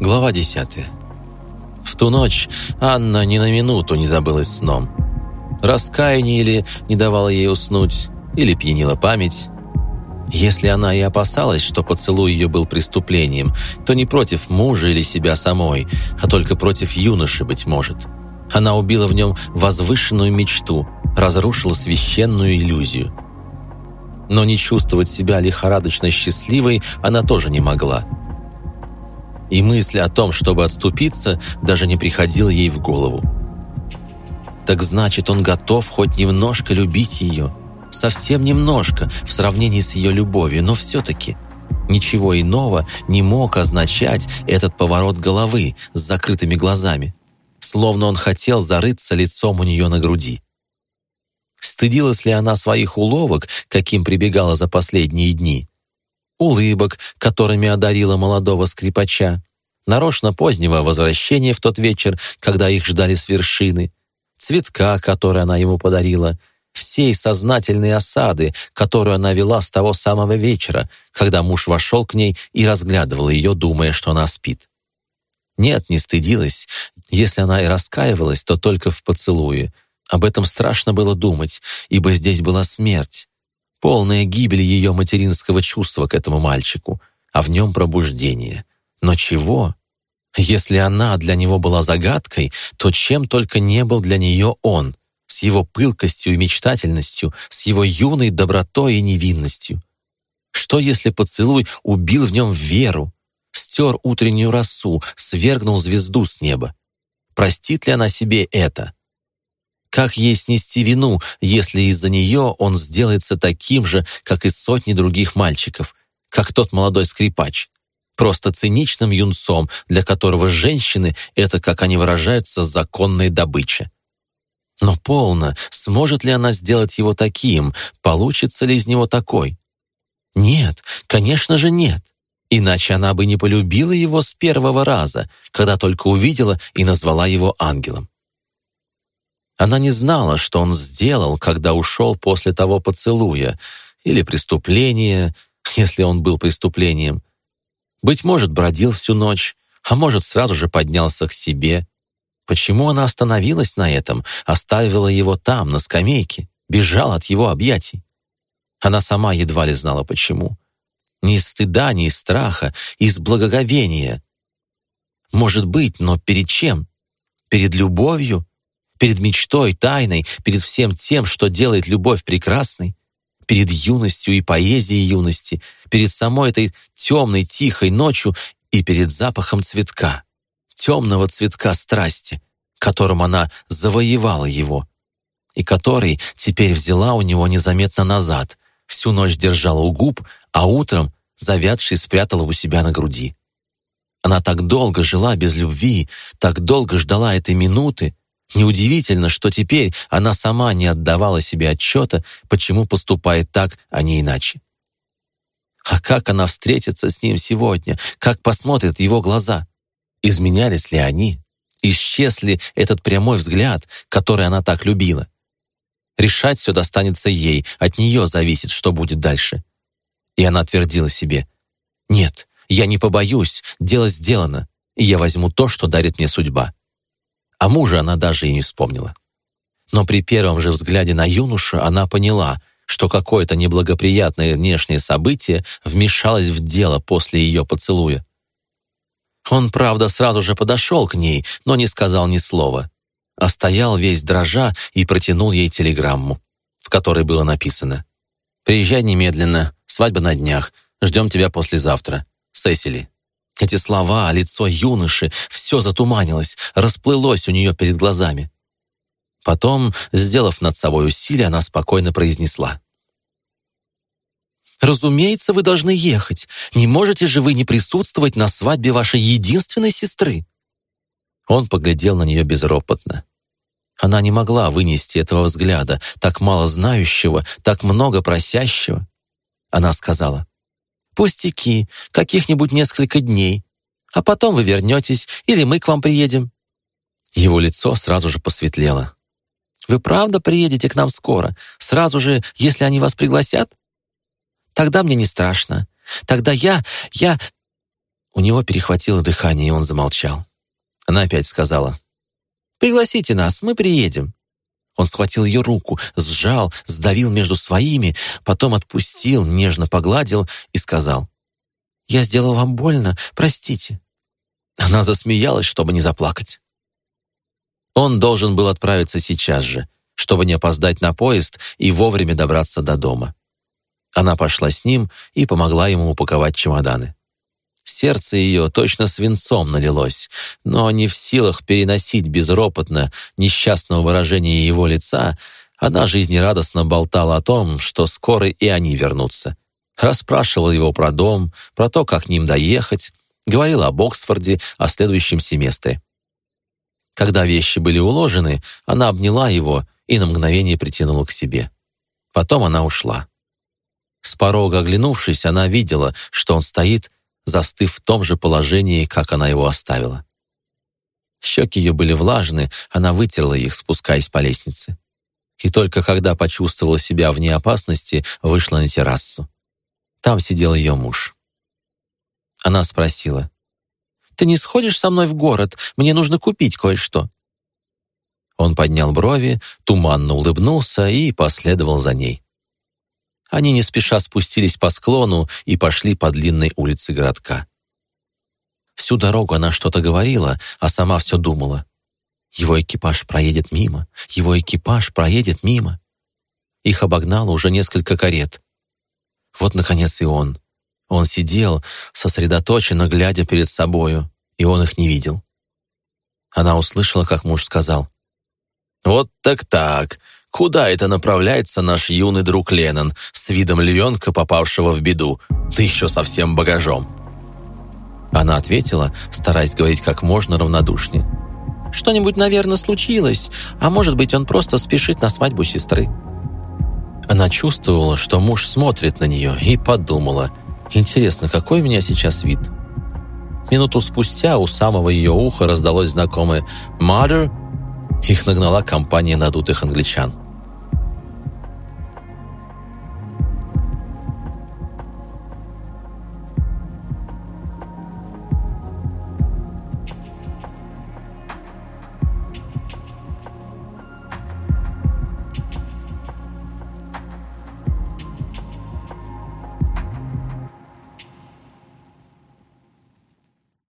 Глава 10. В ту ночь Анна ни на минуту не забылась сном. Раскаяние или не давало ей уснуть, или пьянила память. Если она и опасалась, что поцелуй ее был преступлением, то не против мужа или себя самой, а только против юноши, быть может. Она убила в нем возвышенную мечту, разрушила священную иллюзию. Но не чувствовать себя лихорадочно счастливой она тоже не могла. И мысль о том, чтобы отступиться, даже не приходила ей в голову. Так значит, он готов хоть немножко любить ее. Совсем немножко в сравнении с ее любовью, но все-таки ничего иного не мог означать этот поворот головы с закрытыми глазами, словно он хотел зарыться лицом у нее на груди. Стыдилась ли она своих уловок, каким прибегала за последние дни? Улыбок, которыми одарила молодого скрипача, нарочно позднего возвращения в тот вечер, когда их ждали с вершины, цветка, который она ему подарила, всей сознательной осады, которую она вела с того самого вечера, когда муж вошел к ней и разглядывал ее, думая, что она спит. Нет, не стыдилась. Если она и раскаивалась, то только в поцелуе — об этом страшно было думать, ибо здесь была смерть, полная гибель ее материнского чувства к этому мальчику, а в нем пробуждение. Но чего? Если она для него была загадкой, то чем только не был для нее он, с его пылкостью и мечтательностью, с его юной добротой и невинностью. Что если поцелуй убил в нем веру, стер утреннюю росу, свергнул звезду с неба? Простит ли она себе это? Как ей снести вину, если из-за нее он сделается таким же, как и сотни других мальчиков, как тот молодой скрипач? Просто циничным юнцом, для которого женщины — это, как они выражаются, законная добыча. Но полно, сможет ли она сделать его таким, получится ли из него такой? Нет, конечно же нет. Иначе она бы не полюбила его с первого раза, когда только увидела и назвала его ангелом. Она не знала, что он сделал, когда ушел после того поцелуя, или преступления, если он был преступлением. Быть может, бродил всю ночь, а может, сразу же поднялся к себе. Почему она остановилась на этом, оставила его там, на скамейке, бежала от его объятий? Она сама едва ли знала, почему. Ни из стыда, ни из страха, из благоговения. Может быть, но перед чем? Перед любовью? Перед мечтой, тайной, перед всем тем, что делает любовь прекрасной, перед юностью и поэзией юности, перед самой этой темной, тихой ночью и перед запахом цветка, темного цветка страсти, которым она завоевала его, и который теперь взяла у него незаметно назад, всю ночь держала у губ, а утром, завядший, спрятала у себя на груди. Она так долго жила без любви, так долго ждала этой минуты, Неудивительно, что теперь она сама не отдавала себе отчета, почему поступает так, а не иначе. А как она встретится с ним сегодня? Как посмотрит его глаза? Изменялись ли они? Исчез ли этот прямой взгляд, который она так любила? Решать все достанется ей, от нее зависит, что будет дальше. И она твердила себе, «Нет, я не побоюсь, дело сделано, и я возьму то, что дарит мне судьба». О муже она даже и не вспомнила. Но при первом же взгляде на юношу она поняла, что какое-то неблагоприятное внешнее событие вмешалось в дело после ее поцелуя. Он, правда, сразу же подошел к ней, но не сказал ни слова, а стоял весь дрожа и протянул ей телеграмму, в которой было написано «Приезжай немедленно, свадьба на днях, ждем тебя послезавтра. Сесили». Эти слова, лицо юноши, все затуманилось, расплылось у нее перед глазами. Потом, сделав над собой усилие, она спокойно произнесла. «Разумеется, вы должны ехать. Не можете же вы не присутствовать на свадьбе вашей единственной сестры?» Он поглядел на нее безропотно. Она не могла вынести этого взгляда, так мало знающего, так много просящего. Она сказала, Пустяки, каких-нибудь несколько дней. А потом вы вернетесь, или мы к вам приедем». Его лицо сразу же посветлело. «Вы правда приедете к нам скоро? Сразу же, если они вас пригласят?» «Тогда мне не страшно. Тогда я... я...» У него перехватило дыхание, и он замолчал. Она опять сказала, «Пригласите нас, мы приедем». Он схватил ее руку, сжал, сдавил между своими, потом отпустил, нежно погладил и сказал, «Я сделал вам больно, простите». Она засмеялась, чтобы не заплакать. Он должен был отправиться сейчас же, чтобы не опоздать на поезд и вовремя добраться до дома. Она пошла с ним и помогла ему упаковать чемоданы. Сердце ее точно свинцом налилось, но не в силах переносить безропотно несчастного выражения его лица, она жизнерадостно болтала о том, что скоро и они вернутся. Расспрашивала его про дом, про то, как к ним доехать, говорила об Оксфорде, о следующем семестре. Когда вещи были уложены, она обняла его и на мгновение притянула к себе. Потом она ушла. С порога оглянувшись, она видела, что он стоит, застыв в том же положении, как она его оставила. Щеки ее были влажны, она вытерла их, спускаясь по лестнице. И только когда почувствовала себя вне опасности, вышла на террасу. Там сидел ее муж. Она спросила, «Ты не сходишь со мной в город? Мне нужно купить кое-что». Он поднял брови, туманно улыбнулся и последовал за ней. Они не спеша спустились по склону и пошли по длинной улице городка. Всю дорогу она что-то говорила, а сама все думала. Его экипаж проедет мимо, его экипаж проедет мимо. Их обогнало уже несколько карет. Вот, наконец, и он. Он сидел, сосредоточенно глядя перед собою, и он их не видел. Она услышала, как муж сказал. «Вот так-так, Куда это направляется наш юный друг Леннон с видом львенка, попавшего в беду, да еще совсем багажом?» Она ответила, стараясь говорить как можно равнодушнее. «Что-нибудь, наверное, случилось, а может быть, он просто спешит на свадьбу сестры». Она чувствовала, что муж смотрит на нее, и подумала, «Интересно, какой у меня сейчас вид?» Минуту спустя у самого ее уха раздалось знакомое «Mother!» Их нагнала компания надутых англичан.